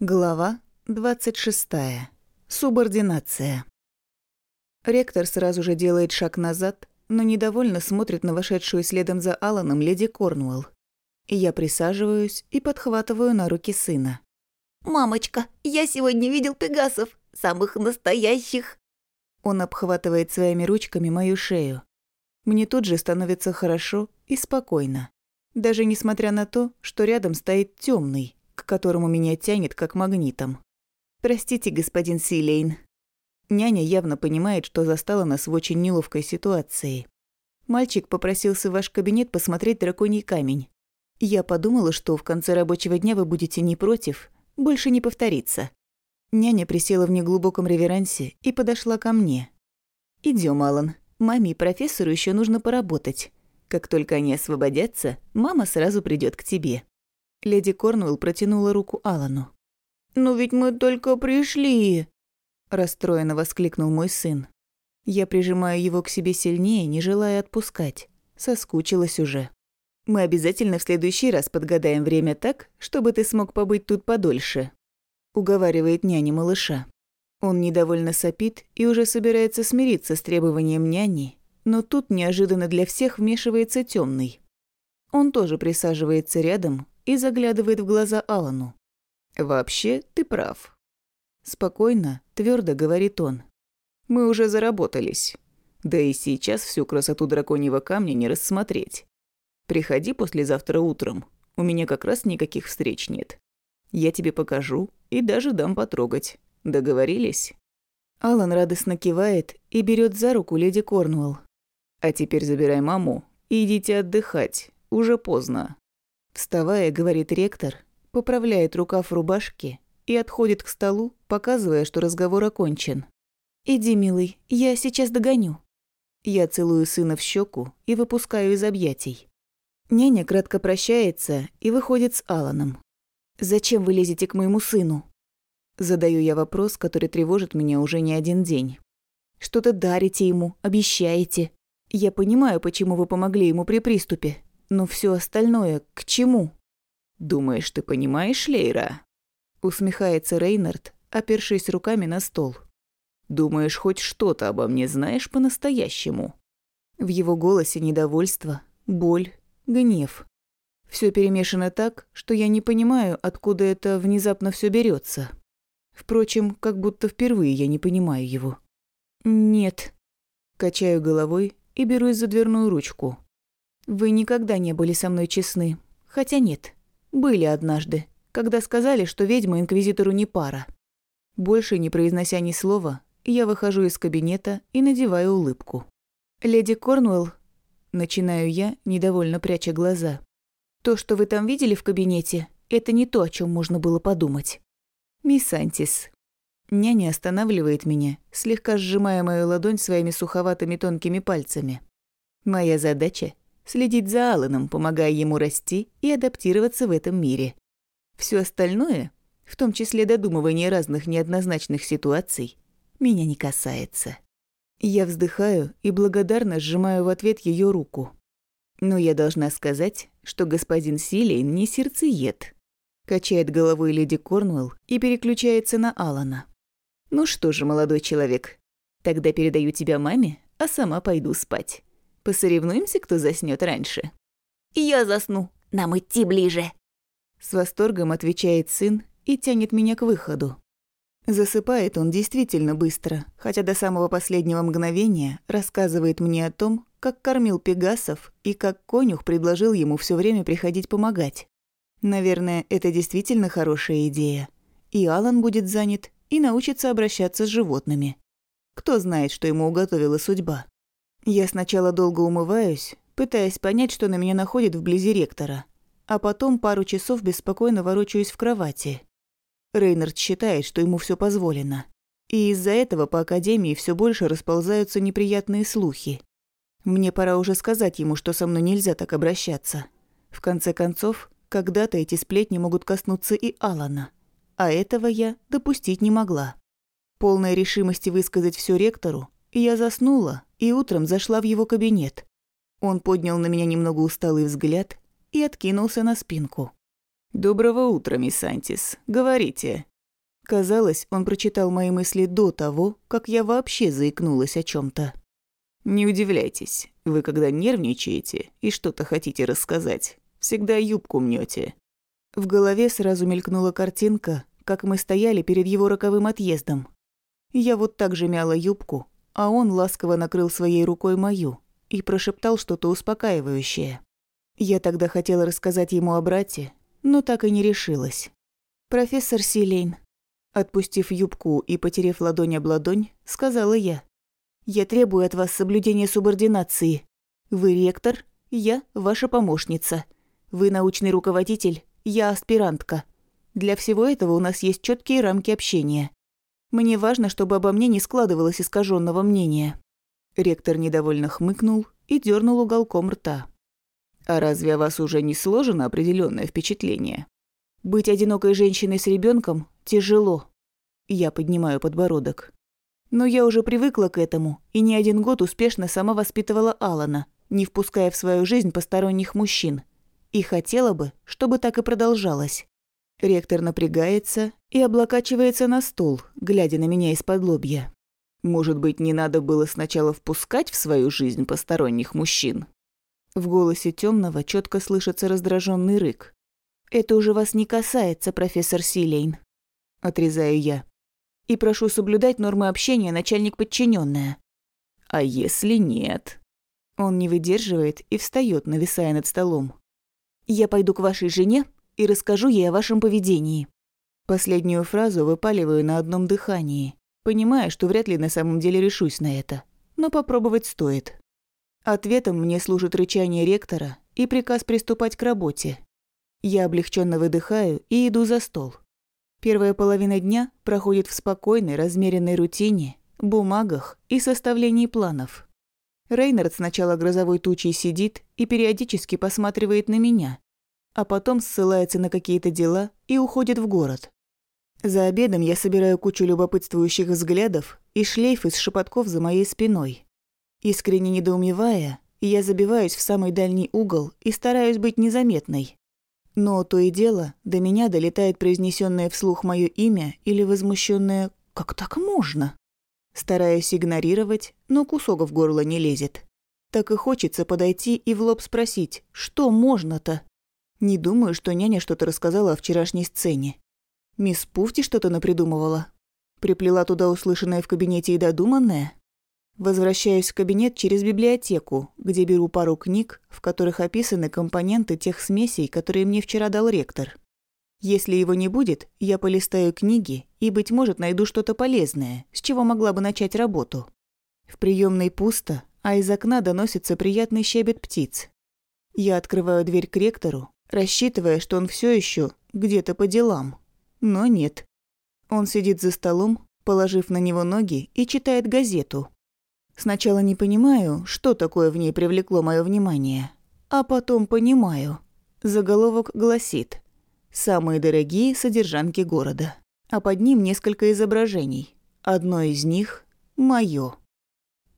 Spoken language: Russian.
Глава 26. Субординация. Ректор сразу же делает шаг назад, но недовольно смотрит на вошедшую следом за Аланом леди Корнуэлл. Я присаживаюсь и подхватываю на руки сына. «Мамочка, я сегодня видел пегасов, самых настоящих!» Он обхватывает своими ручками мою шею. Мне тут же становится хорошо и спокойно. Даже несмотря на то, что рядом стоит темный, к которому меня тянет как магнитом. «Простите, господин Силейн». Няня явно понимает, что застала нас в очень неловкой ситуации. Мальчик попросился в ваш кабинет посмотреть драконий камень. Я подумала, что в конце рабочего дня вы будете не против, больше не повторится. Няня присела в неглубоком реверансе и подошла ко мне. Идем, Алан. Маме и профессору еще нужно поработать. Как только они освободятся, мама сразу придет к тебе». Леди Корнуэлл протянула руку Алану. «Но ведь мы только пришли!» Расстроенно воскликнул мой сын. Я прижимаю его к себе сильнее, не желая отпускать. Соскучилась уже. Мы обязательно в следующий раз подгадаем время так, чтобы ты смог побыть тут подольше. Уговаривает няня малыша. Он недовольно сопит и уже собирается смириться с требованием няни, но тут неожиданно для всех вмешивается темный. Он тоже присаживается рядом и заглядывает в глаза Алану. «Вообще, ты прав». Спокойно, твердо говорит он. «Мы уже заработались. Да и сейчас всю красоту драконьего камня не рассмотреть. Приходи послезавтра утром, у меня как раз никаких встреч нет. Я тебе покажу и даже дам потрогать. Договорились?» Алан радостно кивает и берет за руку леди Корнуэлл. «А теперь забирай маму и идите отдыхать, уже поздно». Вставая, говорит ректор, поправляет рукав рубашки и отходит к столу, показывая, что разговор окончен. «Иди, милый, я сейчас догоню». Я целую сына в щеку и выпускаю из объятий. Няня кратко прощается и выходит с Аланом. «Зачем вы лезете к моему сыну?» Задаю я вопрос, который тревожит меня уже не один день. «Что-то дарите ему, обещаете. Я понимаю, почему вы помогли ему при приступе. Но все остальное к чему? Думаешь, ты понимаешь, Лейра? Усмехается Рейнард, опершись руками на стол. Думаешь, хоть что-то обо мне знаешь по-настоящему? В его голосе недовольство, боль, гнев. Все перемешано так, что я не понимаю, откуда это внезапно все берется. Впрочем, как будто впервые я не понимаю его. Нет. Качаю головой и берусь за дверную ручку. Вы никогда не были со мной честны. Хотя нет, были однажды, когда сказали, что ведьма инквизитору не пара. Больше не произнося ни слова, я выхожу из кабинета и надеваю улыбку. «Леди Корнуэлл», — начинаю я, недовольно пряча глаза. «То, что вы там видели в кабинете, это не то, о чем можно было подумать». «Мисс Антис». Няня останавливает меня, слегка сжимая мою ладонь своими суховатыми тонкими пальцами. Моя задача следить за Алланом, помогая ему расти и адаптироваться в этом мире. Все остальное, в том числе додумывание разных неоднозначных ситуаций, меня не касается. Я вздыхаю и благодарно сжимаю в ответ ее руку. Но я должна сказать, что господин Силейн не сердцеед. Качает головой леди Корнуэлл и переключается на Алана. «Ну что же, молодой человек, тогда передаю тебя маме, а сама пойду спать». Посоревнуемся, кто заснет раньше?» «Я засну. Нам идти ближе». С восторгом отвечает сын и тянет меня к выходу. Засыпает он действительно быстро, хотя до самого последнего мгновения рассказывает мне о том, как кормил пегасов и как конюх предложил ему все время приходить помогать. Наверное, это действительно хорошая идея. И Алан будет занят, и научится обращаться с животными. Кто знает, что ему уготовила судьба. Я сначала долго умываюсь, пытаясь понять, что на меня находит вблизи ректора, а потом пару часов беспокойно ворочаюсь в кровати. Рейнард считает, что ему все позволено. И из-за этого по Академии все больше расползаются неприятные слухи. Мне пора уже сказать ему, что со мной нельзя так обращаться. В конце концов, когда-то эти сплетни могут коснуться и Алана. А этого я допустить не могла. Полной решимости высказать все ректору, я заснула и утром зашла в его кабинет. Он поднял на меня немного усталый взгляд и откинулся на спинку. «Доброго утра, мисс Антис. Говорите». Казалось, он прочитал мои мысли до того, как я вообще заикнулась о чем то «Не удивляйтесь, вы когда нервничаете и что-то хотите рассказать, всегда юбку мнете. В голове сразу мелькнула картинка, как мы стояли перед его роковым отъездом. Я вот так же мяла юбку, а он ласково накрыл своей рукой мою и прошептал что-то успокаивающее. Я тогда хотела рассказать ему о брате, но так и не решилась. «Профессор Силейн», отпустив юбку и потерев ладонь об ладонь, сказала я. «Я требую от вас соблюдения субординации. Вы ректор, я ваша помощница. Вы научный руководитель, я аспирантка. Для всего этого у нас есть четкие рамки общения. Мне важно, чтобы обо мне не складывалось искаженного мнения». Ректор недовольно хмыкнул и дернул уголком рта. «А разве о вас уже не сложено определенное впечатление? Быть одинокой женщиной с ребенком тяжело». Я поднимаю подбородок. Но я уже привыкла к этому и не один год успешно сама воспитывала Алана, не впуская в свою жизнь посторонних мужчин. И хотела бы, чтобы так и продолжалось. Ректор напрягается и облокачивается на стул, глядя на меня из-под лобья. Может быть, не надо было сначала впускать в свою жизнь посторонних мужчин? В голосе темного четко слышится раздраженный рык. «Это уже вас не касается, профессор Силейн», – отрезаю я. «И прошу соблюдать нормы общения начальник подчиненная. «А если нет?» Он не выдерживает и встает, нависая над столом. Я пойду к вашей жене и расскажу ей о вашем поведении». Последнюю фразу выпаливаю на одном дыхании, понимая, что вряд ли на самом деле решусь на это. Но попробовать стоит. Ответом мне служит рычание ректора и приказ приступать к работе. Я облегченно выдыхаю и иду за стол. Первая половина дня проходит в спокойной, размеренной рутине, бумагах и составлении планов. Рейнард сначала грозовой тучей сидит и периодически посматривает на меня, а потом ссылается на какие-то дела и уходит в город. За обедом я собираю кучу любопытствующих взглядов и шлейф из шепотков за моей спиной. Искренне недоумевая, я забиваюсь в самый дальний угол и стараюсь быть незаметной. Но то и дело, до меня долетает произнесенное вслух мое имя или возмущенное «Как так можно?». Стараюсь игнорировать, но кусок в горло не лезет. Так и хочется подойти и в лоб спросить, что можно-то? Не думаю, что няня что-то рассказала о вчерашней сцене. Мисс Пуфти что-то напридумывала. Приплела туда услышанное в кабинете и додуманное. Возвращаюсь в кабинет через библиотеку, где беру пару книг, в которых описаны компоненты тех смесей, которые мне вчера дал ректор. Если его не будет, я полистаю книги и, быть может, найду что-то полезное, с чего могла бы начать работу. В приемной пусто, а из окна доносится приятный щебет птиц. Я открываю дверь к ректору, рассчитывая, что он все еще где-то по делам. Но нет. Он сидит за столом, положив на него ноги и читает газету. Сначала не понимаю, что такое в ней привлекло мое внимание, а потом понимаю. Заголовок гласит Самые дорогие содержанки города. А под ним несколько изображений. Одно из них – моё.